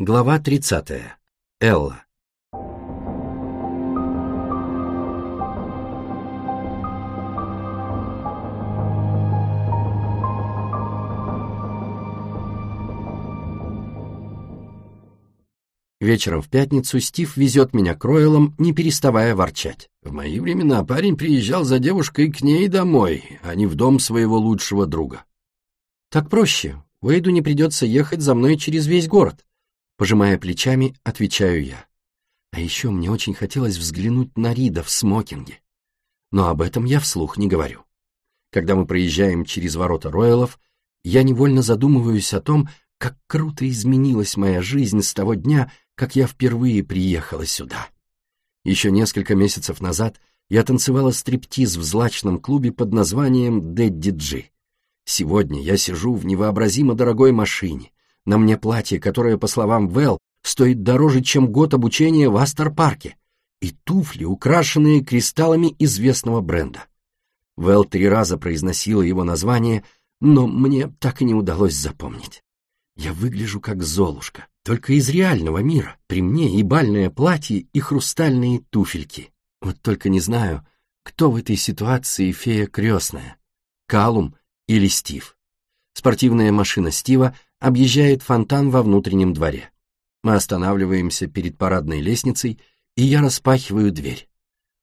Глава 30. Элла. Вечером в пятницу Стив везет меня к Ройлам, не переставая ворчать. В мои времена парень приезжал за девушкой к ней домой, а не в дом своего лучшего друга. Так проще. Уэйду не придется ехать за мной через весь город. Пожимая плечами, отвечаю я. А еще мне очень хотелось взглянуть на Рида в смокинге. Но об этом я вслух не говорю. Когда мы проезжаем через ворота Ройлов, я невольно задумываюсь о том, как круто изменилась моя жизнь с того дня, как я впервые приехала сюда. Еще несколько месяцев назад я танцевала стриптиз в злачном клубе под названием «Дэдди Джи». Сегодня я сижу в невообразимо дорогой машине. На мне платье, которое, по словам Вэл, стоит дороже, чем год обучения в Астер-парке, и туфли, украшенные кристаллами известного бренда. Вэл три раза произносила его название, но мне так и не удалось запомнить. Я выгляжу как Золушка, только из реального мира. При мне и бальное платье, и хрустальные туфельки. Вот только не знаю, кто в этой ситуации фея крестная, Калум или Стив. Спортивная машина Стива объезжает фонтан во внутреннем дворе. Мы останавливаемся перед парадной лестницей, и я распахиваю дверь.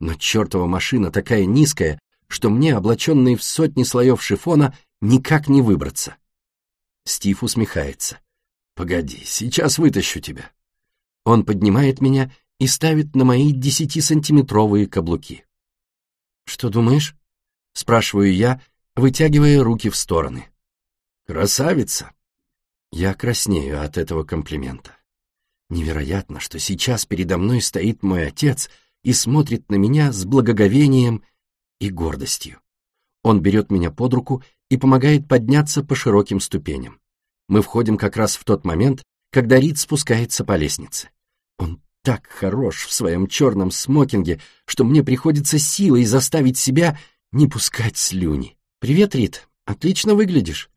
Но чертова машина такая низкая, что мне, облаченный в сотни слоев шифона, никак не выбраться. Стив усмехается. «Погоди, сейчас вытащу тебя». Он поднимает меня и ставит на мои десятисантиметровые каблуки. «Что думаешь?» — спрашиваю я, вытягивая руки в стороны. «Красавица!» Я краснею от этого комплимента. Невероятно, что сейчас передо мной стоит мой отец и смотрит на меня с благоговением и гордостью. Он берет меня под руку и помогает подняться по широким ступеням. Мы входим как раз в тот момент, когда Рид спускается по лестнице. Он так хорош в своем черном смокинге, что мне приходится силой заставить себя не пускать слюни. «Привет, Рид, отлично выглядишь».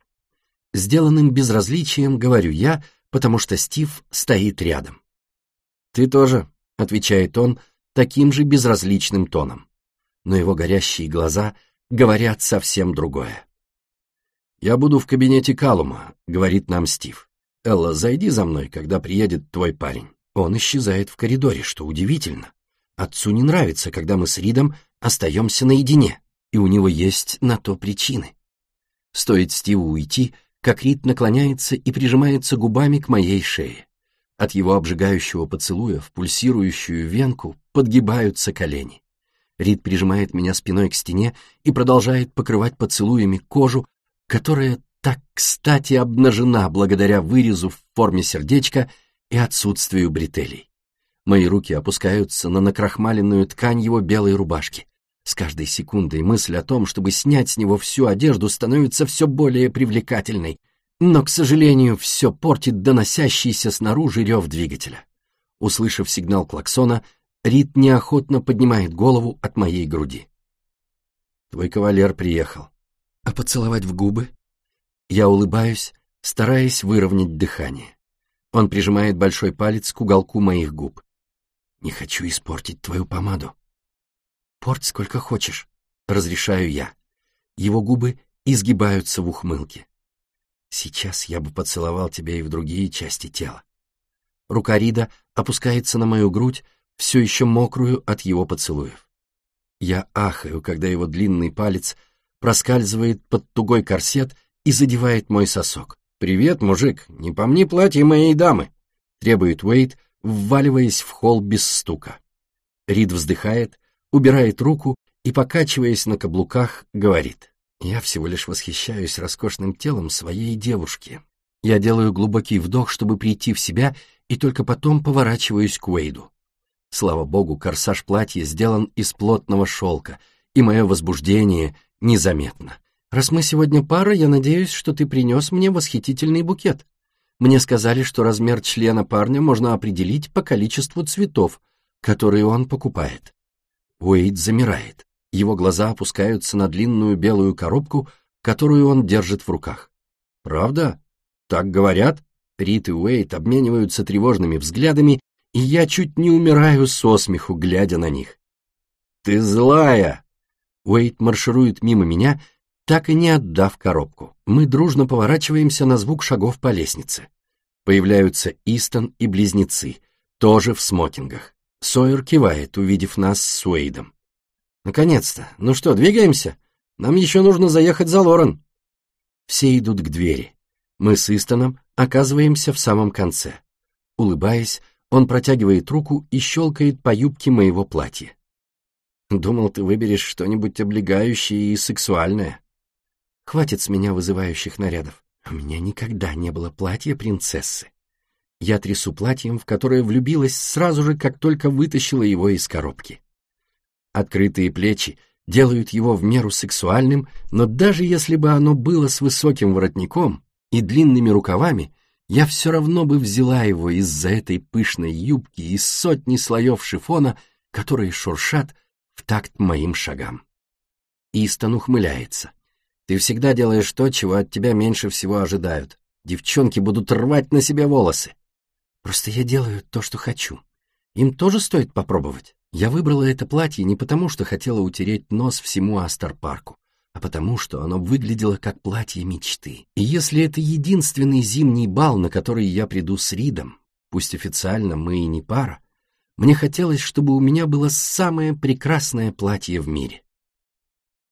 Сделанным безразличием говорю я, потому что Стив стоит рядом. «Ты тоже», — отвечает он таким же безразличным тоном. Но его горящие глаза говорят совсем другое. «Я буду в кабинете Калума», — говорит нам Стив. «Элла, зайди за мной, когда приедет твой парень». Он исчезает в коридоре, что удивительно. Отцу не нравится, когда мы с Ридом остаемся наедине, и у него есть на то причины. Стоит Стиву уйти, как Рид наклоняется и прижимается губами к моей шее. От его обжигающего поцелуя в пульсирующую венку подгибаются колени. Рид прижимает меня спиной к стене и продолжает покрывать поцелуями кожу, которая так кстати обнажена благодаря вырезу в форме сердечка и отсутствию бретелей. Мои руки опускаются на накрахмаленную ткань его белой рубашки. С каждой секундой мысль о том, чтобы снять с него всю одежду, становится все более привлекательной, но, к сожалению, все портит доносящийся снаружи рев двигателя. Услышав сигнал клаксона, Рид неохотно поднимает голову от моей груди. «Твой кавалер приехал», а поцеловать в губы? Я улыбаюсь, стараясь выровнять дыхание. Он прижимает большой палец к уголку моих губ. Не хочу испортить твою помаду. Порть сколько хочешь, разрешаю я. Его губы изгибаются в ухмылке. Сейчас я бы поцеловал тебя и в другие части тела. Рука Рида опускается на мою грудь, все еще мокрую от его поцелуев. Я ахаю, когда его длинный палец проскальзывает под тугой корсет и задевает мой сосок. «Привет, мужик, не помни платье моей дамы!» — требует Уэйд, вваливаясь в холл без стука. Рид вздыхает, убирает руку и, покачиваясь на каблуках, говорит. «Я всего лишь восхищаюсь роскошным телом своей девушки. Я делаю глубокий вдох, чтобы прийти в себя, и только потом поворачиваюсь к Уэйду. Слава богу, корсаж платья сделан из плотного шелка, и мое возбуждение незаметно. Раз мы сегодня пара, я надеюсь, что ты принес мне восхитительный букет. Мне сказали, что размер члена парня можно определить по количеству цветов, которые он покупает. Уэйд замирает. Его глаза опускаются на длинную белую коробку, которую он держит в руках. «Правда? Так говорят?» Рит и Уэйт обмениваются тревожными взглядами, и я чуть не умираю со смеху, глядя на них. «Ты злая!» Уэйт марширует мимо меня, так и не отдав коробку. Мы дружно поворачиваемся на звук шагов по лестнице. Появляются Истон и близнецы, тоже в смокингах. Сойер кивает, увидев нас с Уэйдом. «Наконец-то! Ну что, двигаемся? Нам еще нужно заехать за Лорен». Все идут к двери. Мы с Истоном оказываемся в самом конце. Улыбаясь, он протягивает руку и щелкает по юбке моего платья. Думал, ты выберешь что-нибудь облегающее и сексуальное. Хватит с меня вызывающих нарядов. У меня никогда не было платья принцессы. Я трясу платьем, в которое влюбилась сразу же, как только вытащила его из коробки. Открытые плечи делают его в меру сексуальным, но даже если бы оно было с высоким воротником и длинными рукавами, я все равно бы взяла его из-за этой пышной юбки и сотни слоев шифона, которые шуршат в такт моим шагам. Истон ухмыляется. Ты всегда делаешь то, чего от тебя меньше всего ожидают. Девчонки будут рвать на себе волосы. Просто я делаю то, что хочу. Им тоже стоит попробовать. Я выбрала это платье не потому, что хотела утереть нос всему Астер-парку, а потому, что оно выглядело как платье мечты. И если это единственный зимний бал, на который я приду с Ридом, пусть официально мы и не пара, мне хотелось, чтобы у меня было самое прекрасное платье в мире.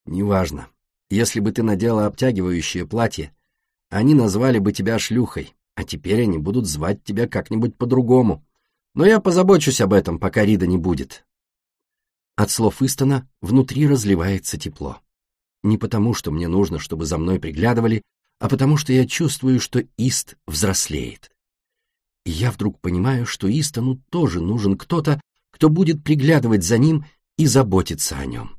Неважно, если бы ты надела обтягивающее платье, они назвали бы тебя шлюхой, а теперь они будут звать тебя как-нибудь по-другому. Но я позабочусь об этом, пока Рида не будет. От слов Истона внутри разливается тепло. Не потому, что мне нужно, чтобы за мной приглядывали, а потому что я чувствую, что Ист взрослеет. И я вдруг понимаю, что Истону тоже нужен кто-то, кто будет приглядывать за ним и заботиться о нем.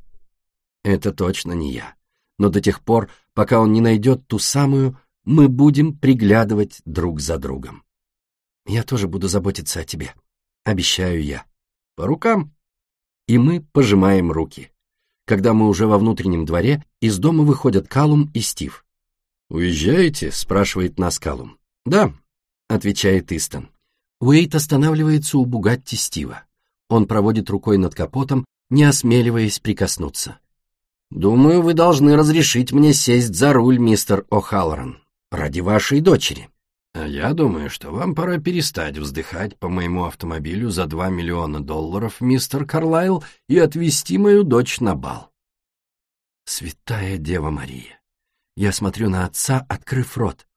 Это точно не я но до тех пор, пока он не найдет ту самую, мы будем приглядывать друг за другом. Я тоже буду заботиться о тебе, обещаю я. По рукам. И мы пожимаем руки. Когда мы уже во внутреннем дворе, из дома выходят Калум и Стив. «Уезжаете?» — спрашивает нас Калум. «Да», — отвечает Истон. Уэйт останавливается у Бугатти Стива. Он проводит рукой над капотом, не осмеливаясь прикоснуться. Думаю, вы должны разрешить мне сесть за руль, мистер О'Халлоран, ради вашей дочери. А я думаю, что вам пора перестать вздыхать по моему автомобилю за два миллиона долларов, мистер Карлайл, и отвезти мою дочь на бал. Святая Дева Мария. Я смотрю на отца, открыв рот.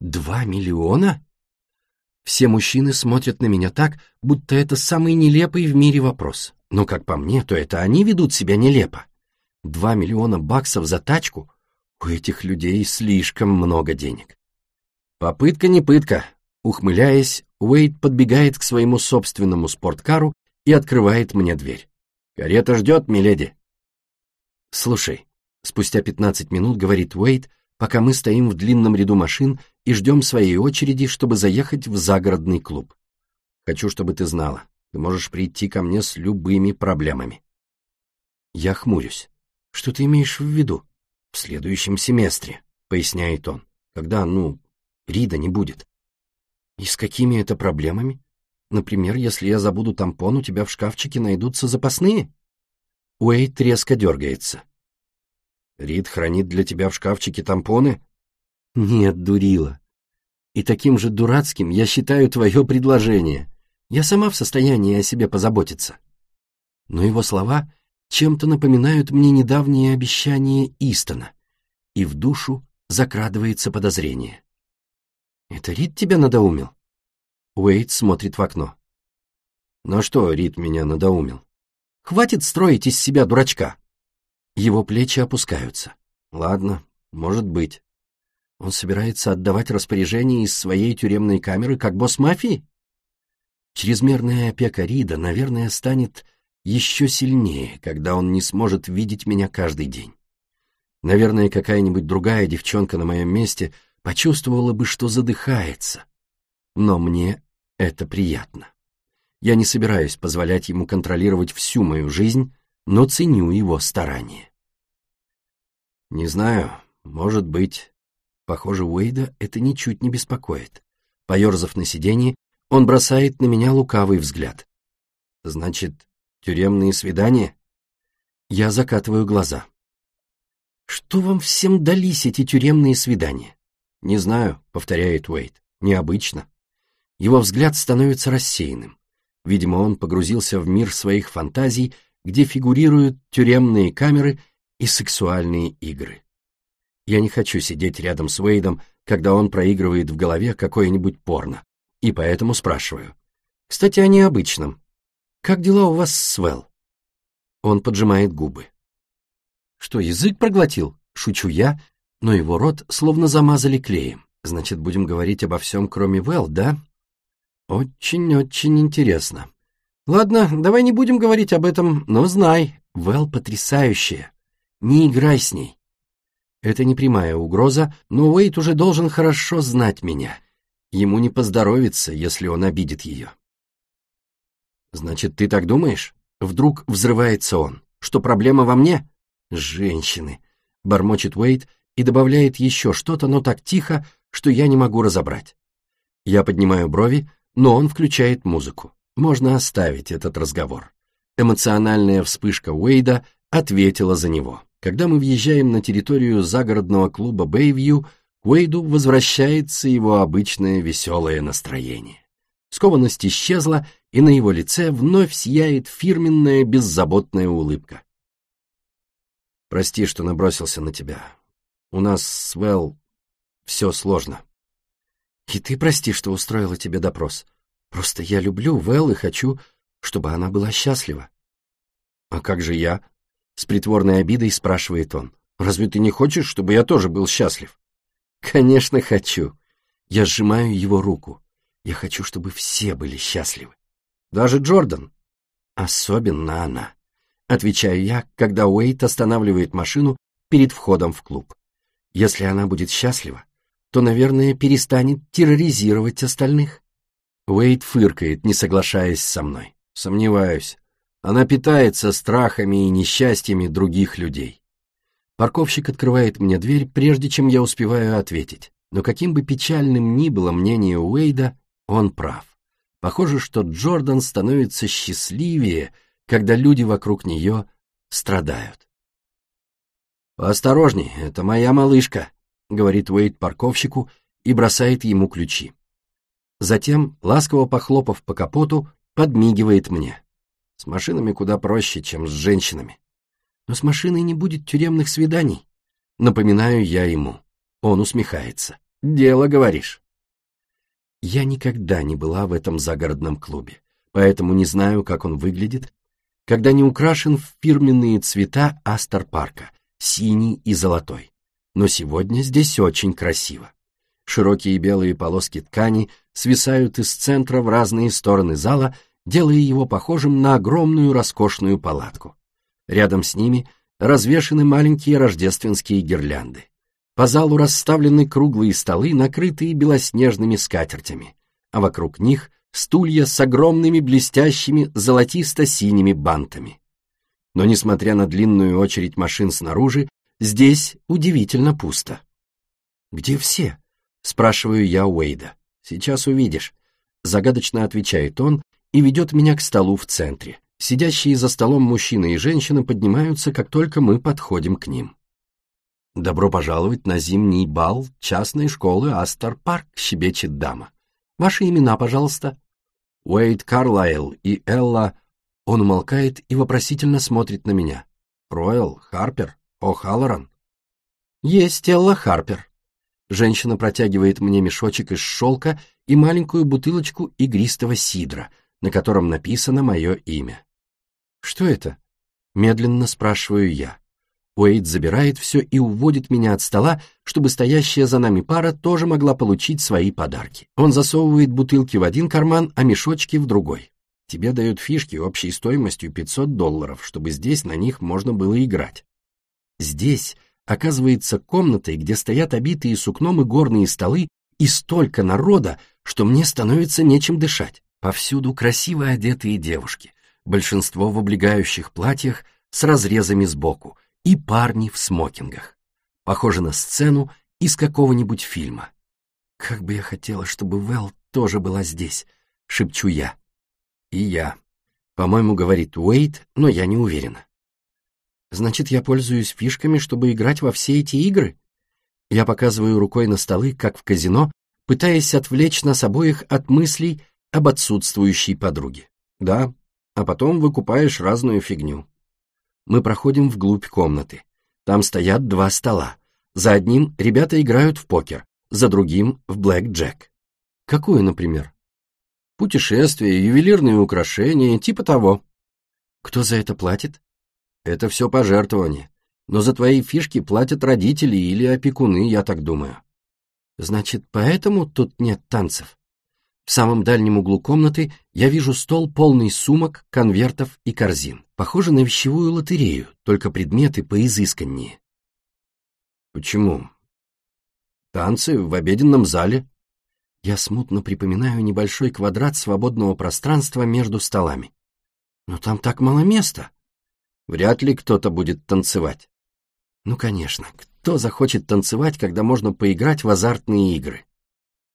Два миллиона? Все мужчины смотрят на меня так, будто это самый нелепый в мире вопрос. Но, как по мне, то это они ведут себя нелепо. Два миллиона баксов за тачку? У этих людей слишком много денег. Попытка не пытка. Ухмыляясь, Уэйд подбегает к своему собственному спорткару и открывает мне дверь. «Карета ждет, миледи». «Слушай», — спустя пятнадцать минут говорит Уэйд, пока мы стоим в длинном ряду машин и ждем своей очереди, чтобы заехать в загородный клуб. «Хочу, чтобы ты знала, ты можешь прийти ко мне с любыми проблемами». Я хмурюсь. Что ты имеешь в виду? В следующем семестре, поясняет он, когда, ну, Рида не будет. И с какими это проблемами? Например, если я забуду тампон, у тебя в шкафчике найдутся запасные? Уэйт резко дергается. Рид хранит для тебя в шкафчике тампоны? Нет, дурила. И таким же дурацким я считаю твое предложение. Я сама в состоянии о себе позаботиться. Но его слова чем-то напоминают мне недавние обещания Истона, и в душу закрадывается подозрение. «Это Рид тебя надоумил?» Уэйд смотрит в окно. «Ну что Рид меня надоумил? Хватит строить из себя дурачка!» Его плечи опускаются. «Ладно, может быть. Он собирается отдавать распоряжение из своей тюремной камеры как босс мафии?» Чрезмерная опека Рида, наверное, станет еще сильнее, когда он не сможет видеть меня каждый день. Наверное, какая-нибудь другая девчонка на моем месте почувствовала бы, что задыхается. Но мне это приятно. Я не собираюсь позволять ему контролировать всю мою жизнь, но ценю его старания. Не знаю, может быть. Похоже, Уэйда это ничуть не беспокоит. Поерзав на сиденье, он бросает на меня лукавый взгляд. Значит, тюремные свидания? Я закатываю глаза. Что вам всем дались эти тюремные свидания? Не знаю, повторяет Уэйт. Необычно. Его взгляд становится рассеянным. Видимо, он погрузился в мир своих фантазий, где фигурируют тюремные камеры и сексуальные игры. Я не хочу сидеть рядом с Уэйдом, когда он проигрывает в голове какое-нибудь порно, и поэтому спрашиваю. Кстати, о необычном. Как дела у вас с Вэл? Он поджимает губы. Что, язык проглотил? Шучу я, но его рот словно замазали клеем. Значит, будем говорить обо всем, кроме Вэл, да? Очень-очень интересно. Ладно, давай не будем говорить об этом, но знай, Вэл потрясающая. Не играй с ней. Это не прямая угроза, но Уэйт уже должен хорошо знать меня. Ему не поздоровится, если он обидит ее. Значит, ты так думаешь? Вдруг взрывается он. Что проблема во мне? Женщины. Бормочет Уэйт и добавляет еще что-то, но так тихо, что я не могу разобрать. Я поднимаю брови, но он включает музыку. Можно оставить этот разговор. Эмоциональная вспышка Уэйда ответила за него. Когда мы въезжаем на территорию загородного клуба Бэйвью, Уэйду возвращается его обычное веселое настроение. Скованность исчезла, и на его лице вновь сияет фирменная беззаботная улыбка. «Прости, что набросился на тебя. У нас с Вэл все сложно». И ты прости, что устроила тебе допрос. Просто я люблю Вэл и хочу, чтобы она была счастлива. А как же я? С притворной обидой спрашивает он. Разве ты не хочешь, чтобы я тоже был счастлив? Конечно, хочу. Я сжимаю его руку. Я хочу, чтобы все были счастливы. Даже Джордан. Особенно она. Отвечаю я, когда Уэйт останавливает машину перед входом в клуб. Если она будет счастлива, то, наверное, перестанет терроризировать остальных. Уэйд фыркает, не соглашаясь со мной. Сомневаюсь. Она питается страхами и несчастьями других людей. Парковщик открывает мне дверь, прежде чем я успеваю ответить. Но каким бы печальным ни было мнение Уэйда, он прав. Похоже, что Джордан становится счастливее, когда люди вокруг нее страдают. «Поосторожней, это моя малышка», — говорит Уэйд парковщику и бросает ему ключи. Затем, ласково похлопав по капоту, подмигивает мне. С машинами куда проще, чем с женщинами. Но с машиной не будет тюремных свиданий. Напоминаю я ему. Он усмехается. «Дело, говоришь». Я никогда не была в этом загородном клубе, поэтому не знаю, как он выглядит, когда не украшен в фирменные цвета Астер-парка, синий и золотой но сегодня здесь очень красиво. Широкие белые полоски ткани свисают из центра в разные стороны зала, делая его похожим на огромную роскошную палатку. Рядом с ними развешаны маленькие рождественские гирлянды. По залу расставлены круглые столы, накрытые белоснежными скатертями, а вокруг них стулья с огромными блестящими золотисто-синими бантами. Но, несмотря на длинную очередь машин снаружи, Здесь удивительно пусто. «Где все?» — спрашиваю я Уэйда. «Сейчас увидишь», — загадочно отвечает он и ведет меня к столу в центре. Сидящие за столом мужчина и женщина поднимаются, как только мы подходим к ним. «Добро пожаловать на зимний бал частной школы Астер Парк», — щебечет дама. «Ваши имена, пожалуйста». Уэйд Карлайл и Элла... Он умолкает и вопросительно смотрит на меня. «Ройл, Харпер, О'Халлоран? Есть Элла Харпер. Женщина протягивает мне мешочек из шелка и маленькую бутылочку игристого сидра, на котором написано мое имя. Что это? Медленно спрашиваю я. Уэйд забирает все и уводит меня от стола, чтобы стоящая за нами пара тоже могла получить свои подарки. Он засовывает бутылки в один карман, а мешочки в другой. Тебе дают фишки общей стоимостью 500 долларов, чтобы здесь на них можно было играть. Здесь оказывается комнатой, где стоят обитые сукном и горные столы, и столько народа, что мне становится нечем дышать. Повсюду красиво одетые девушки, большинство в облегающих платьях с разрезами сбоку, и парни в смокингах. Похоже на сцену из какого-нибудь фильма. Как бы я хотела, чтобы Вэл тоже была здесь, шепчу я. И я. По-моему, говорит Уэйт, но я не уверена. Значит, я пользуюсь фишками, чтобы играть во все эти игры? Я показываю рукой на столы, как в казино, пытаясь отвлечь нас обоих от мыслей об отсутствующей подруге. Да, а потом выкупаешь разную фигню. Мы проходим вглубь комнаты. Там стоят два стола. За одним ребята играют в покер, за другим — в блэк-джек. Какую, например? Путешествия, ювелирные украшения, типа того. Кто за это платит? Это все пожертвование. Но за твои фишки платят родители или опекуны, я так думаю. Значит, поэтому тут нет танцев? В самом дальнем углу комнаты я вижу стол, полный сумок, конвертов и корзин. Похоже на вещевую лотерею, только предметы поизысканнее. Почему? Танцы в обеденном зале. Я смутно припоминаю небольшой квадрат свободного пространства между столами. Но там так мало места. Вряд ли кто-то будет танцевать. Ну, конечно, кто захочет танцевать, когда можно поиграть в азартные игры?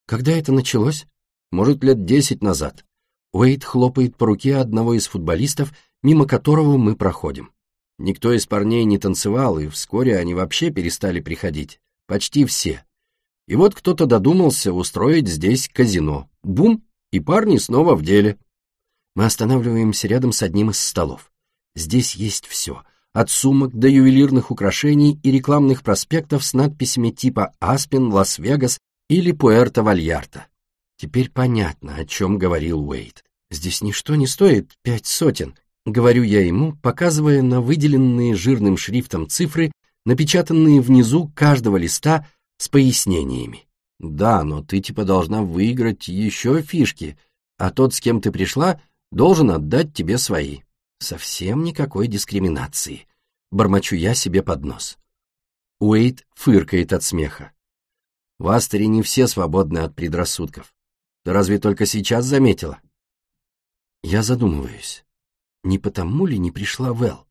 Когда это началось? может, лет десять назад. Уэйд хлопает по руке одного из футболистов, мимо которого мы проходим. Никто из парней не танцевал, и вскоре они вообще перестали приходить. Почти все. И вот кто-то додумался устроить здесь казино. Бум! И парни снова в деле. Мы останавливаемся рядом с одним из столов. Здесь есть все. От сумок до ювелирных украшений и рекламных проспектов с надписями типа «Аспен», «Лас-Вегас» или «Пуэрто-Вальярта». Теперь понятно, о чем говорил Уэйд. Здесь ничто не стоит пять сотен, говорю я ему, показывая на выделенные жирным шрифтом цифры, напечатанные внизу каждого листа с пояснениями. Да, но ты типа должна выиграть еще фишки, а тот, с кем ты пришла, должен отдать тебе свои. Совсем никакой дискриминации. Бормочу я себе под нос. Уэйд фыркает от смеха. В Астере не все свободны от предрассудков. Ты разве только сейчас заметила? Я задумываюсь. Не потому ли не пришла Вэл?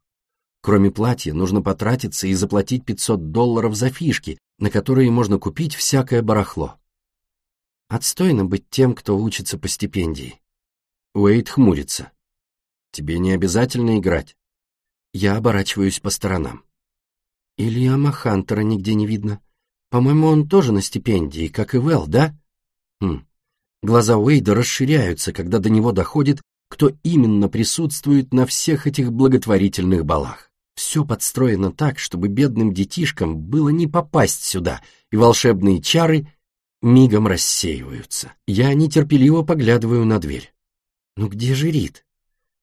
Кроме платья, нужно потратиться и заплатить 500 долларов за фишки, на которые можно купить всякое барахло. Отстойно быть тем, кто учится по стипендии. Уэйд хмурится. Тебе не обязательно играть. Я оборачиваюсь по сторонам. Ильяма Хантера нигде не видно. По-моему, он тоже на стипендии, как и Вэл, да? Хм, Глаза Уэйда расширяются, когда до него доходит, кто именно присутствует на всех этих благотворительных балах. Все подстроено так, чтобы бедным детишкам было не попасть сюда, и волшебные чары мигом рассеиваются. Я нетерпеливо поглядываю на дверь. Ну где же Рид?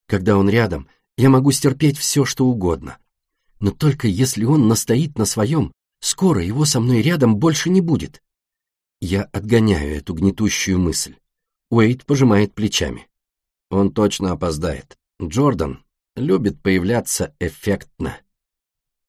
Когда он рядом, я могу стерпеть все, что угодно. Но только если он настоит на своем, скоро его со мной рядом больше не будет. Я отгоняю эту гнетущую мысль. Уэйд пожимает плечами. Он точно опоздает. Джордан любит появляться эффектно.